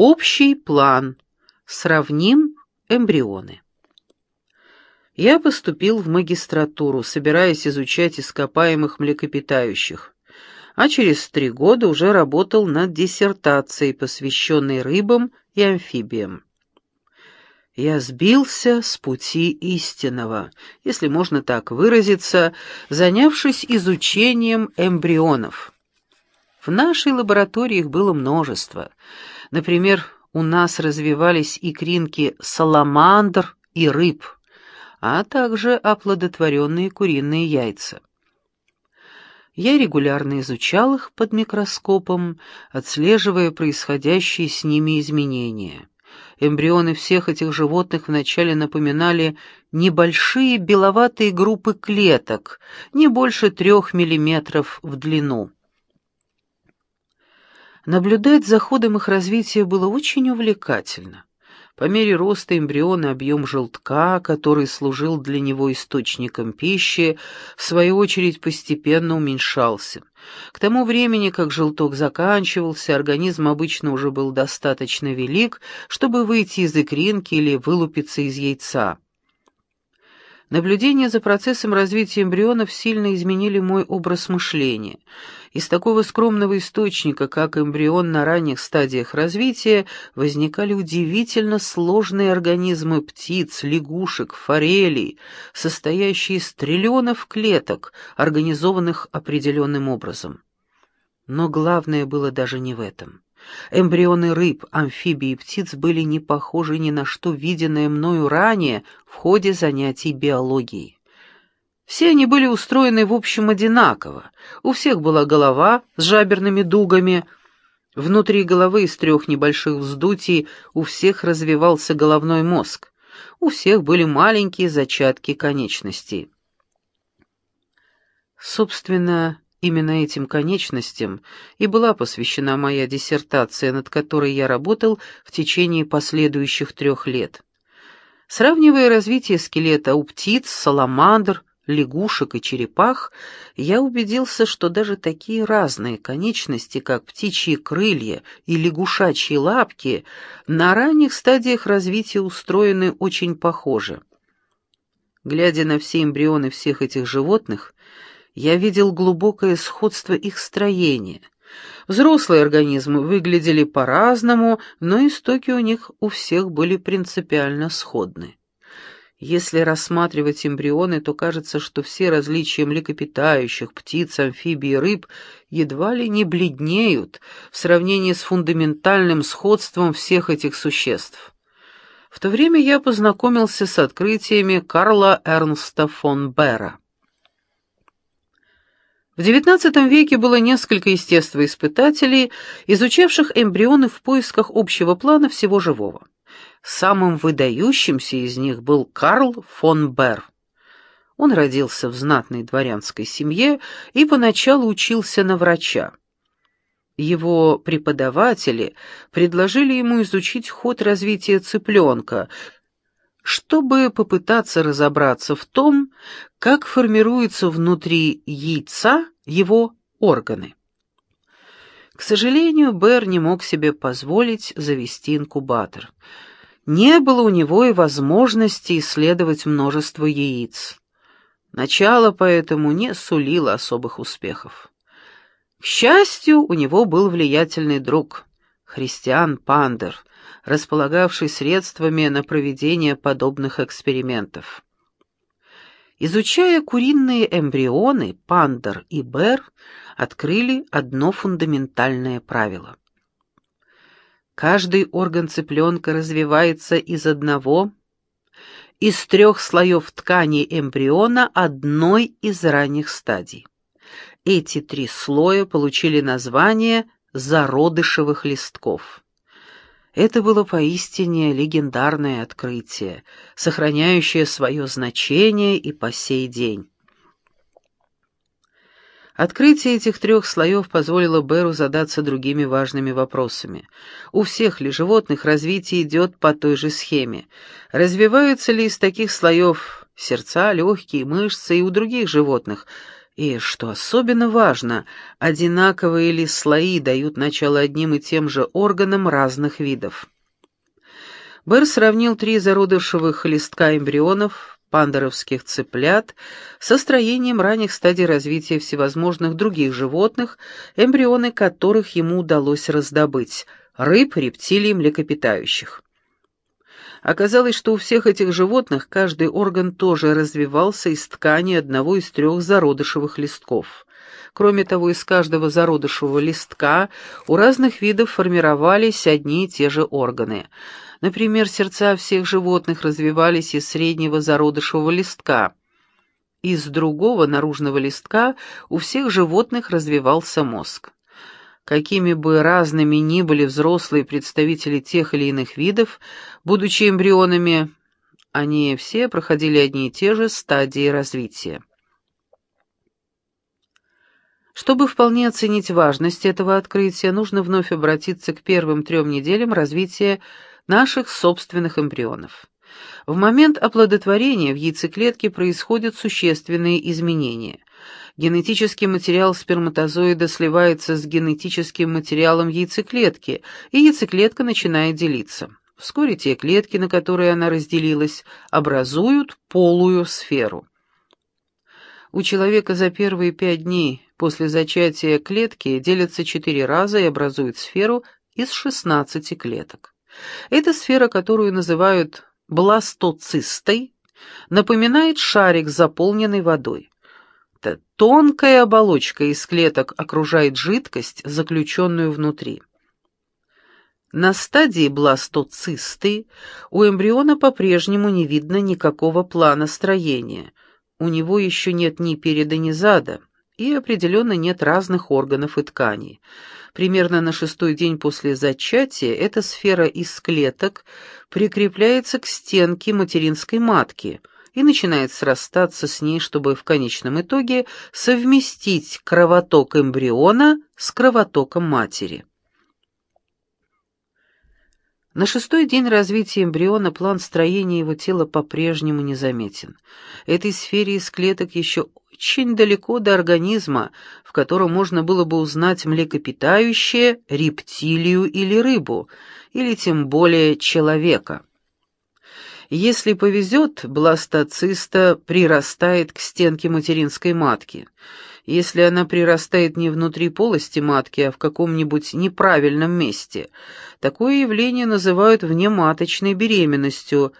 Общий план. Сравним эмбрионы. Я поступил в магистратуру, собираясь изучать ископаемых млекопитающих, а через три года уже работал над диссертацией, посвященной рыбам и амфибиям. Я сбился с пути истинного, если можно так выразиться, занявшись изучением эмбрионов. В нашей лаборатории их было множество. Например, у нас развивались икринки саламандр и рыб, а также оплодотворенные куриные яйца. Я регулярно изучал их под микроскопом, отслеживая происходящие с ними изменения. Эмбрионы всех этих животных вначале напоминали небольшие беловатые группы клеток, не больше трех миллиметров в длину. Наблюдать за ходом их развития было очень увлекательно. По мере роста эмбриона объем желтка, который служил для него источником пищи, в свою очередь постепенно уменьшался. К тому времени, как желток заканчивался, организм обычно уже был достаточно велик, чтобы выйти из икринки или вылупиться из яйца. Наблюдения за процессом развития эмбрионов сильно изменили мой образ мышления. Из такого скромного источника, как эмбрион на ранних стадиях развития, возникали удивительно сложные организмы птиц, лягушек, форелей, состоящие из триллионов клеток, организованных определенным образом. Но главное было даже не в этом. Эмбрионы рыб, амфибий и птиц были не похожи ни на что виденное мною ранее в ходе занятий биологией. Все они были устроены в общем одинаково. У всех была голова с жаберными дугами. Внутри головы из трех небольших вздутий у всех развивался головной мозг. У всех были маленькие зачатки конечностей. Собственно, Именно этим конечностям и была посвящена моя диссертация, над которой я работал в течение последующих трех лет. Сравнивая развитие скелета у птиц, саламандр, лягушек и черепах, я убедился, что даже такие разные конечности, как птичьи крылья и лягушачьи лапки, на ранних стадиях развития устроены очень похоже. Глядя на все эмбрионы всех этих животных, я видел глубокое сходство их строения. Взрослые организмы выглядели по-разному, но истоки у них у всех были принципиально сходны. Если рассматривать эмбрионы, то кажется, что все различия млекопитающих, птиц, амфибий и рыб едва ли не бледнеют в сравнении с фундаментальным сходством всех этих существ. В то время я познакомился с открытиями Карла Эрнста фон Бера. В XIX веке было несколько естествоиспытателей, изучавших эмбрионы в поисках общего плана всего живого. Самым выдающимся из них был Карл фон Бер. Он родился в знатной дворянской семье и поначалу учился на врача. Его преподаватели предложили ему изучить ход развития цыпленка – чтобы попытаться разобраться в том, как формируются внутри яйца его органы. К сожалению, Бэр не мог себе позволить завести инкубатор. Не было у него и возможности исследовать множество яиц. Начало поэтому не сулило особых успехов. К счастью, у него был влиятельный друг, Христиан Пандер, располагавший средствами на проведение подобных экспериментов. Изучая куриные эмбрионы, Пандер и Бер открыли одно фундаментальное правило. Каждый орган цыпленка развивается из одного, из трех слоев ткани эмбриона одной из ранних стадий. Эти три слоя получили название зародышевых листков. Это было поистине легендарное открытие, сохраняющее свое значение и по сей день. Открытие этих трех слоев позволило Беру задаться другими важными вопросами. У всех ли животных развитие идет по той же схеме? Развиваются ли из таких слоев сердца, легкие, мышцы и у других животных? И, что особенно важно, одинаковые ли слои дают начало одним и тем же органам разных видов. Бэр сравнил три зародышевых листка эмбрионов, пандеровских цыплят, со строением ранних стадий развития всевозможных других животных, эмбрионы которых ему удалось раздобыть – рыб, рептилий, млекопитающих. Оказалось, что у всех этих животных каждый орган тоже развивался из ткани одного из трех зародышевых листков. Кроме того, из каждого зародышевого листка у разных видов формировались одни и те же органы. Например, сердца всех животных развивались из среднего зародышевого листка. Из другого наружного листка у всех животных развивался мозг. Какими бы разными ни были взрослые представители тех или иных видов, будучи эмбрионами, они все проходили одни и те же стадии развития. Чтобы вполне оценить важность этого открытия, нужно вновь обратиться к первым трем неделям развития наших собственных эмбрионов. В момент оплодотворения в яйцеклетке происходят существенные изменения. Генетический материал сперматозоида сливается с генетическим материалом яйцеклетки, и яйцеклетка начинает делиться. Вскоре те клетки, на которые она разделилась, образуют полую сферу. У человека за первые пять дней после зачатия клетки делятся четыре раза и образуют сферу из 16 клеток. Эта сфера, которую называют бластоцистой, напоминает шарик, заполненный водой. Это тонкая оболочка из клеток окружает жидкость, заключенную внутри. На стадии бластоцисты у эмбриона по-прежнему не видно никакого плана строения. У него еще нет ни переда, ни зада, и определенно нет разных органов и тканей. Примерно на шестой день после зачатия эта сфера из клеток прикрепляется к стенке материнской матки – и начинает срастаться с ней, чтобы в конечном итоге совместить кровоток эмбриона с кровотоком матери. На шестой день развития эмбриона план строения его тела по-прежнему незаметен. Этой сфере из клеток еще очень далеко до организма, в котором можно было бы узнать млекопитающее, рептилию или рыбу, или тем более человека. Если повезет, бластоциста прирастает к стенке материнской матки. Если она прирастает не внутри полости матки, а в каком-нибудь неправильном месте, такое явление называют внематочной беременностью.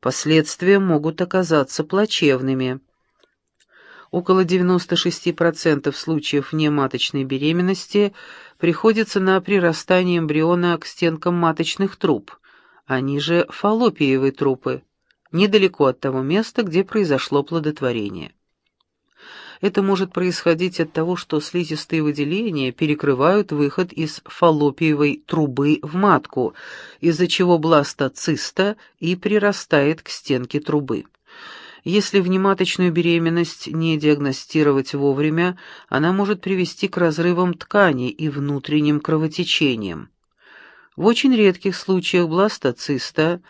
Последствия могут оказаться плачевными. Около 96% случаев внематочной беременности приходится на прирастание эмбриона к стенкам маточных труб. Они же фаллопиевые трупы, недалеко от того места, где произошло плодотворение. Это может происходить от того, что слизистые выделения перекрывают выход из фаллопиевой трубы в матку, из-за чего бластоциста и прирастает к стенке трубы. Если внематочную беременность не диагностировать вовремя, она может привести к разрывам тканей и внутренним кровотечениям. В очень редких случаях бластоциста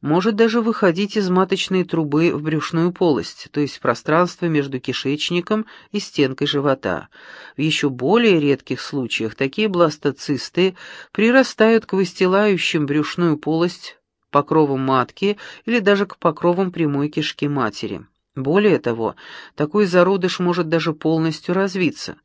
может даже выходить из маточной трубы в брюшную полость, то есть в пространство между кишечником и стенкой живота. В еще более редких случаях такие бластоцисты прирастают к выстилающим брюшную полость покровам матки или даже к покровам прямой кишки матери. Более того, такой зародыш может даже полностью развиться.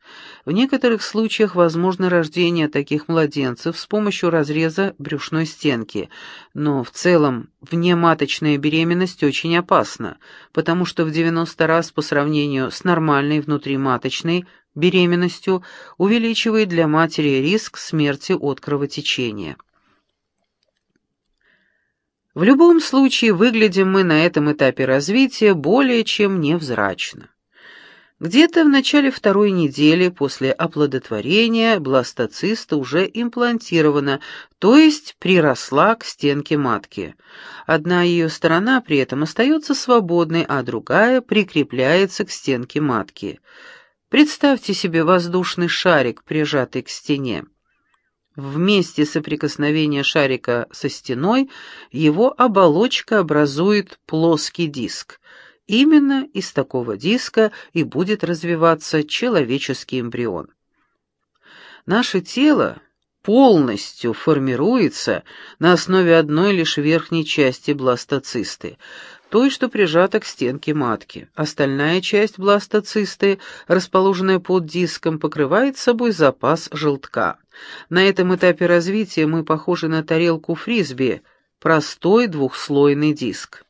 В некоторых случаях возможно рождение таких младенцев с помощью разреза брюшной стенки, но в целом внематочная беременность очень опасна, потому что в 90 раз по сравнению с нормальной внутриматочной беременностью увеличивает для матери риск смерти от кровотечения. В любом случае, выглядим мы на этом этапе развития более чем невзрачно. Где-то в начале второй недели после оплодотворения бластоциста уже имплантирована, то есть приросла к стенке матки. Одна ее сторона при этом остается свободной, а другая прикрепляется к стенке матки. Представьте себе воздушный шарик, прижатый к стене. В месте соприкосновения шарика со стеной его оболочка образует плоский диск, Именно из такого диска и будет развиваться человеческий эмбрион. Наше тело полностью формируется на основе одной лишь верхней части бластоцисты, той, что прижата к стенке матки. Остальная часть бластоцисты, расположенная под диском, покрывает собой запас желтка. На этом этапе развития мы похожи на тарелку фрисби, простой двухслойный диск.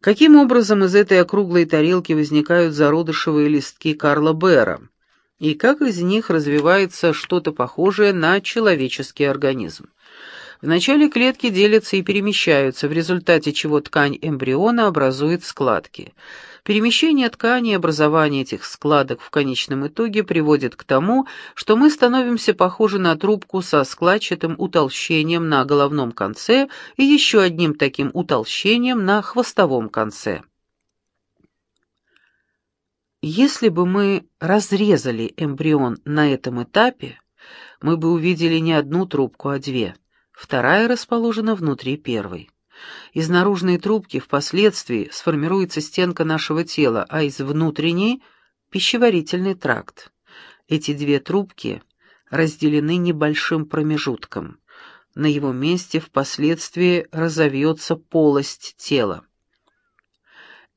Каким образом из этой округлой тарелки возникают зародышевые листки Карла Бера? И как из них развивается что-то похожее на человеческий организм? Вначале клетки делятся и перемещаются, в результате чего ткань эмбриона образует складки. Перемещение ткани и образование этих складок в конечном итоге приводит к тому, что мы становимся похожи на трубку со складчатым утолщением на головном конце и еще одним таким утолщением на хвостовом конце. Если бы мы разрезали эмбрион на этом этапе, мы бы увидели не одну трубку, а две – Вторая расположена внутри первой. Из наружной трубки впоследствии сформируется стенка нашего тела, а из внутренней – пищеварительный тракт. Эти две трубки разделены небольшим промежутком. На его месте впоследствии разовьется полость тела.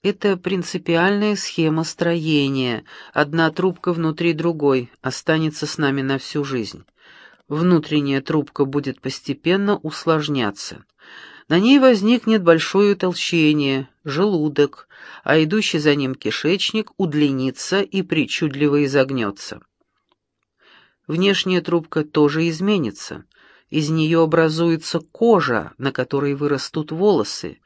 Это принципиальная схема строения. Одна трубка внутри другой останется с нами на всю жизнь внутренняя трубка будет постепенно усложняться. На ней возникнет большое утолщение, желудок, а идущий за ним кишечник удлинится и причудливо изогнется. Внешняя трубка тоже изменится. Из нее образуется кожа, на которой вырастут волосы,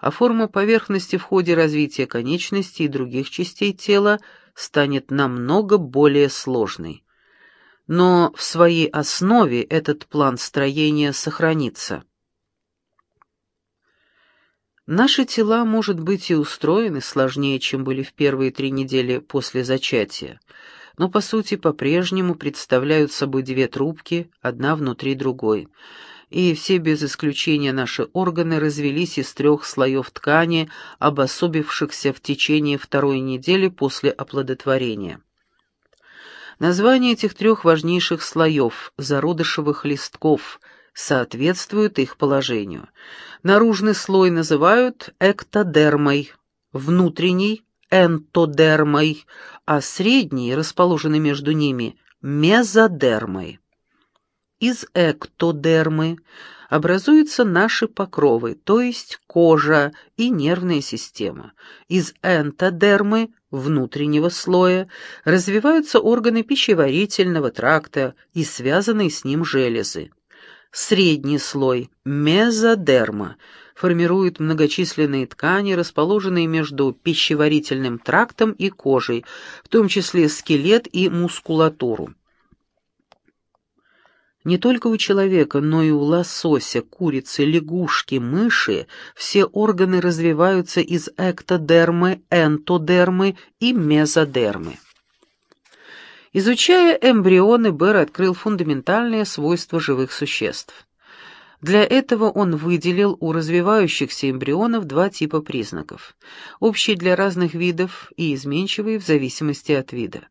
а форма поверхности в ходе развития конечностей и других частей тела станет намного более сложной но в своей основе этот план строения сохранится. Наши тела, может быть, и устроены сложнее, чем были в первые три недели после зачатия, но по сути по-прежнему представляют собой две трубки, одна внутри другой, и все без исключения наши органы развелись из трех слоев ткани, обособившихся в течение второй недели после оплодотворения. Названия этих трех важнейших слоев зародышевых листков соответствуют их положению. Наружный слой называют эктодермой, внутренний – энтодермой, а средний, расположенный между ними, мезодермой. Из эктодермы образуются наши покровы, то есть кожа и нервная система. Из энтодермы внутреннего слоя развиваются органы пищеварительного тракта и связанные с ним железы. Средний слой, мезодерма, формирует многочисленные ткани, расположенные между пищеварительным трактом и кожей, в том числе скелет и мускулатуру. Не только у человека, но и у лосося, курицы, лягушки, мыши все органы развиваются из эктодермы, энтодермы и мезодермы. Изучая эмбрионы, Бер открыл фундаментальные свойства живых существ. Для этого он выделил у развивающихся эмбрионов два типа признаков, общие для разных видов и изменчивые в зависимости от вида.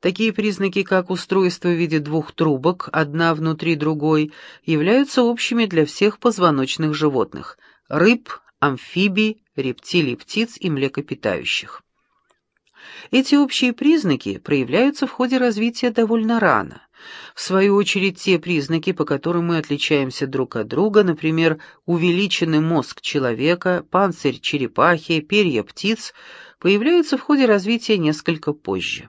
Такие признаки, как устройство в виде двух трубок, одна внутри другой, являются общими для всех позвоночных животных – рыб, амфибий, рептилий, птиц и млекопитающих. Эти общие признаки проявляются в ходе развития довольно рано. В свою очередь, те признаки, по которым мы отличаемся друг от друга, например, увеличенный мозг человека, панцирь черепахи, перья птиц, появляются в ходе развития несколько позже.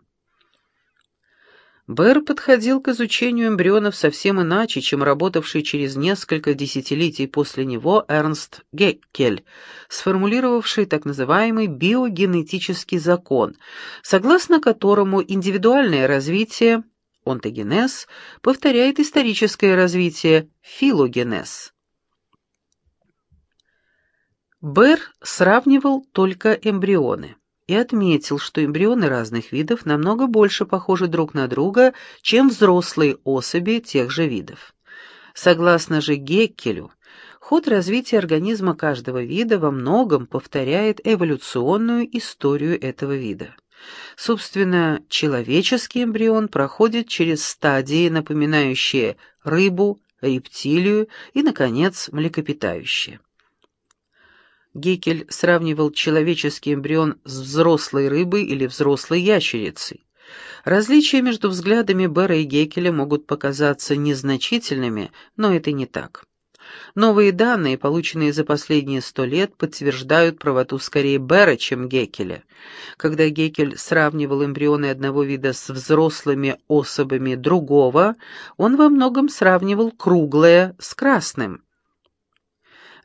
Бэр подходил к изучению эмбрионов совсем иначе, чем работавший через несколько десятилетий после него Эрнст Геккель, сформулировавший так называемый биогенетический закон, согласно которому индивидуальное развитие – онтогенез повторяет историческое развитие филогенез. Бер сравнивал только эмбрионы и отметил, что эмбрионы разных видов намного больше похожи друг на друга, чем взрослые особи тех же видов. Согласно же Геккелю, Ход развития организма каждого вида во многом повторяет эволюционную историю этого вида. Собственно, человеческий эмбрион проходит через стадии, напоминающие рыбу, рептилию и, наконец, млекопитающие. Гекель сравнивал человеческий эмбрион с взрослой рыбой или взрослой ящерицей. Различия между взглядами Бера и Гекеля могут показаться незначительными, но это не так. Новые данные, полученные за последние сто лет, подтверждают правоту скорее Бера, чем Гекеля. Когда Гекель сравнивал эмбрионы одного вида с взрослыми особами другого, он во многом сравнивал круглое с красным.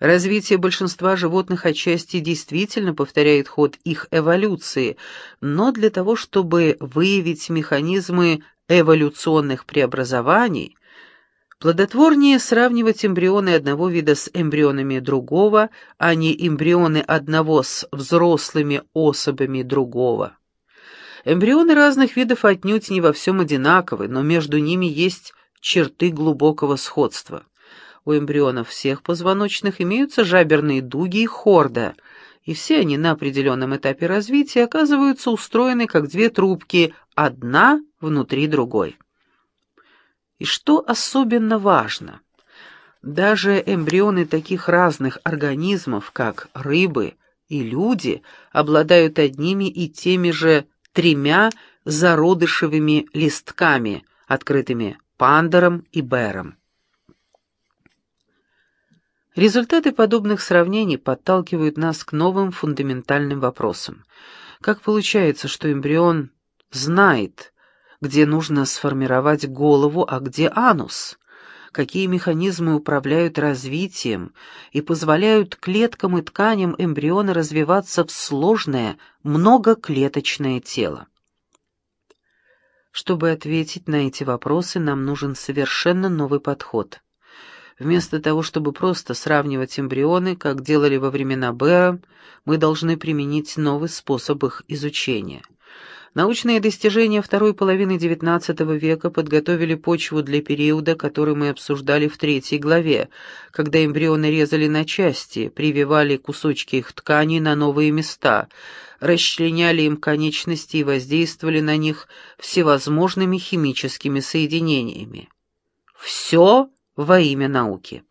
Развитие большинства животных отчасти действительно повторяет ход их эволюции, но для того, чтобы выявить механизмы эволюционных преобразований, плодотворнее сравнивать эмбрионы одного вида с эмбрионами другого, а не эмбрионы одного с взрослыми особами другого. Эмбрионы разных видов отнюдь не во всем одинаковы, но между ними есть черты глубокого сходства. У эмбрионов всех позвоночных имеются жаберные дуги и хорда, и все они на определенном этапе развития оказываются устроены как две трубки, одна внутри другой. И что особенно важно, даже эмбрионы таких разных организмов, как рыбы и люди, обладают одними и теми же тремя зародышевыми листками, открытыми пандером и бером. Результаты подобных сравнений подталкивают нас к новым фундаментальным вопросам. Как получается, что эмбрион знает, где нужно сформировать голову, а где анус? Какие механизмы управляют развитием и позволяют клеткам и тканям эмбриона развиваться в сложное, многоклеточное тело? Чтобы ответить на эти вопросы, нам нужен совершенно новый подход – Вместо того, чтобы просто сравнивать эмбрионы, как делали во времена Бэра, мы должны применить новый способ их изучения. Научные достижения второй половины XIX века подготовили почву для периода, который мы обсуждали в третьей главе, когда эмбрионы резали на части, прививали кусочки их тканей на новые места, расчленяли им конечности и воздействовали на них всевозможными химическими соединениями. Все во имя науки.